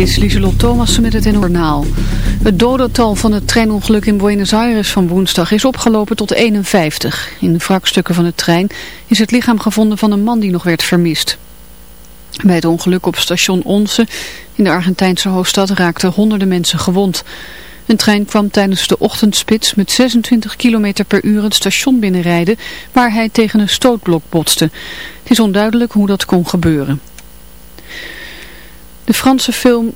is Lieselot Thomassen met het Journaal. Het dodental van het treinongeluk in Buenos Aires van woensdag is opgelopen tot 51. In de wrakstukken van de trein is het lichaam gevonden van een man die nog werd vermist. Bij het ongeluk op station Once in de Argentijnse hoofdstad raakten honderden mensen gewond. Een trein kwam tijdens de ochtendspits met 26 km per uur het station binnenrijden waar hij tegen een stootblok botste. Het is onduidelijk hoe dat kon gebeuren. De Franse film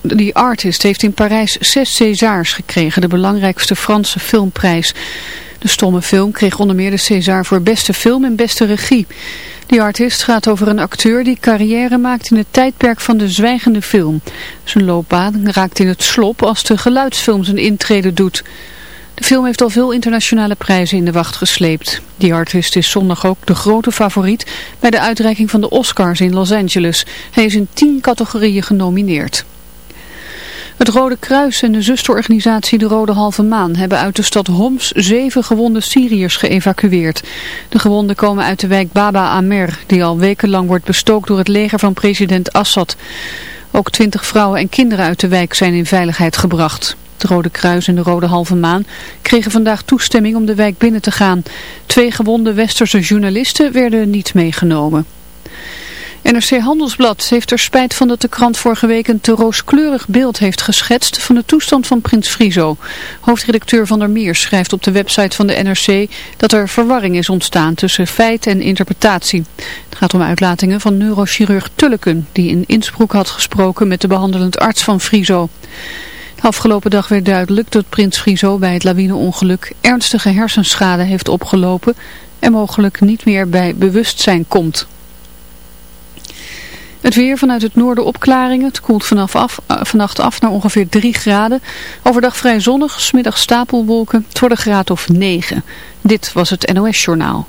The Artist heeft in Parijs zes Césars gekregen, de belangrijkste Franse filmprijs. De stomme film kreeg onder meer de César voor beste film en beste regie. The Artist gaat over een acteur die carrière maakt in het tijdperk van de zwijgende film. Zijn loopbaan raakt in het slop als de geluidsfilm zijn intrede doet. De film heeft al veel internationale prijzen in de wacht gesleept. Die artist is zondag ook de grote favoriet bij de uitreiking van de Oscars in Los Angeles. Hij is in tien categorieën genomineerd. Het Rode Kruis en de zusterorganisatie De Rode Halve Maan hebben uit de stad Homs zeven gewonde Syriërs geëvacueerd. De gewonden komen uit de wijk Baba Amer, die al wekenlang wordt bestookt door het leger van president Assad. Ook twintig vrouwen en kinderen uit de wijk zijn in veiligheid gebracht. Het Rode Kruis en de Rode Halve Maan kregen vandaag toestemming om de wijk binnen te gaan. Twee gewonde westerse journalisten werden niet meegenomen. NRC Handelsblad heeft er spijt van dat de krant vorige week een te rooskleurig beeld heeft geschetst van de toestand van Prins Frizo. Hoofdredacteur Van der Meer schrijft op de website van de NRC dat er verwarring is ontstaan tussen feit en interpretatie. Het gaat om uitlatingen van neurochirurg Tulleken die in Innsbruck had gesproken met de behandelend arts van Frizo. Afgelopen dag werd duidelijk dat prins Friso bij het lawineongeluk ernstige hersenschade heeft opgelopen en mogelijk niet meer bij bewustzijn komt. Het weer vanuit het noorden opklaringen. Het koelt vanaf af, uh, vannacht af naar ongeveer 3 graden. Overdag vrij zonnig, smiddag stapelwolken. Het een graad of 9. Dit was het NOS Journaal.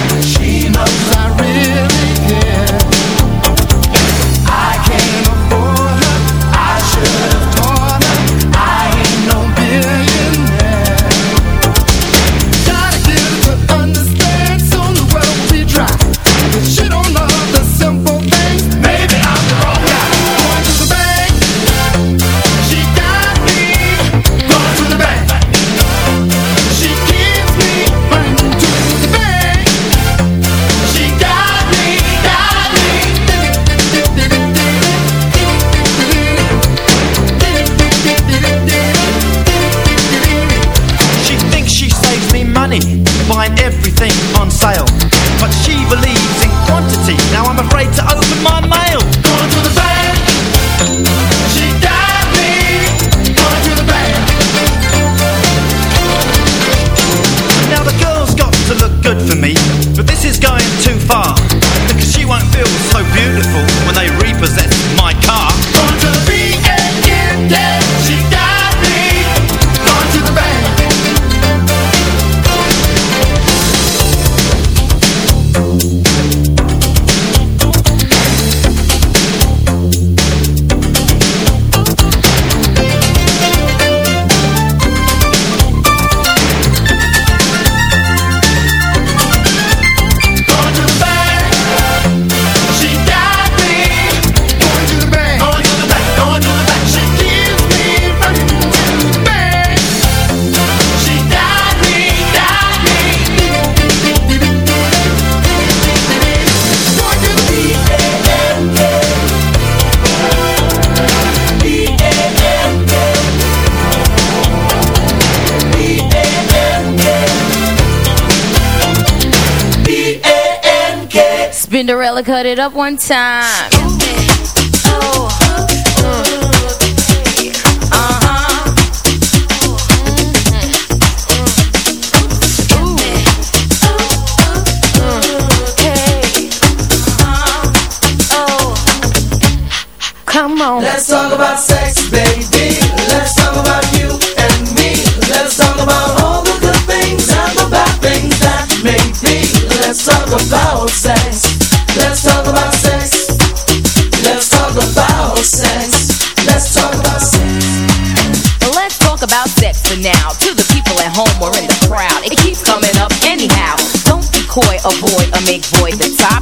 It up one time.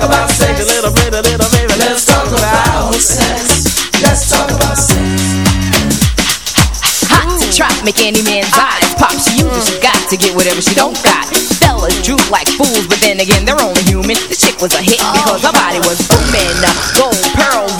talk about sex. A little bit, a little baby. Let's talk about sex. Let's talk about sex. Hot to trap, make any man's eyes pop. She uses, she got to get whatever she don't got. Fellas droop like fools, but then again, they're only human. The chick was a hit because her body was booming. Gold, pearl, rubies, crazy diamonds.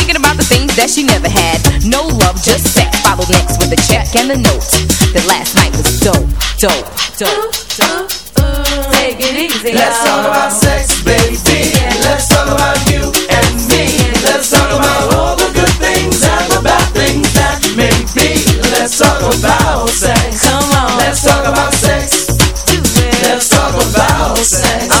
That she never had. No love, just sex. Followed next with a check and a note. That last night was dope, dope, dope, dope. Take it easy. Let's talk about sex, baby. Let's talk about you and me. Let's talk about all the good things and the bad things that may be. Let's talk about sex. Come on. Let's talk about sex. Let's talk about sex.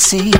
see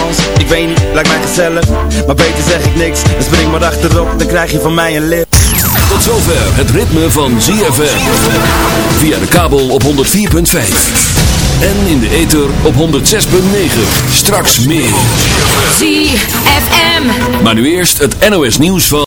ik weet niet, lijkt mij gezellig Maar beter zeg ik niks, dan spring maar achterop Dan krijg je van mij een lip Tot zover het ritme van ZFM Via de kabel op 104.5 En in de ether op 106.9 Straks meer. ZFM Maar nu eerst het NOS nieuws van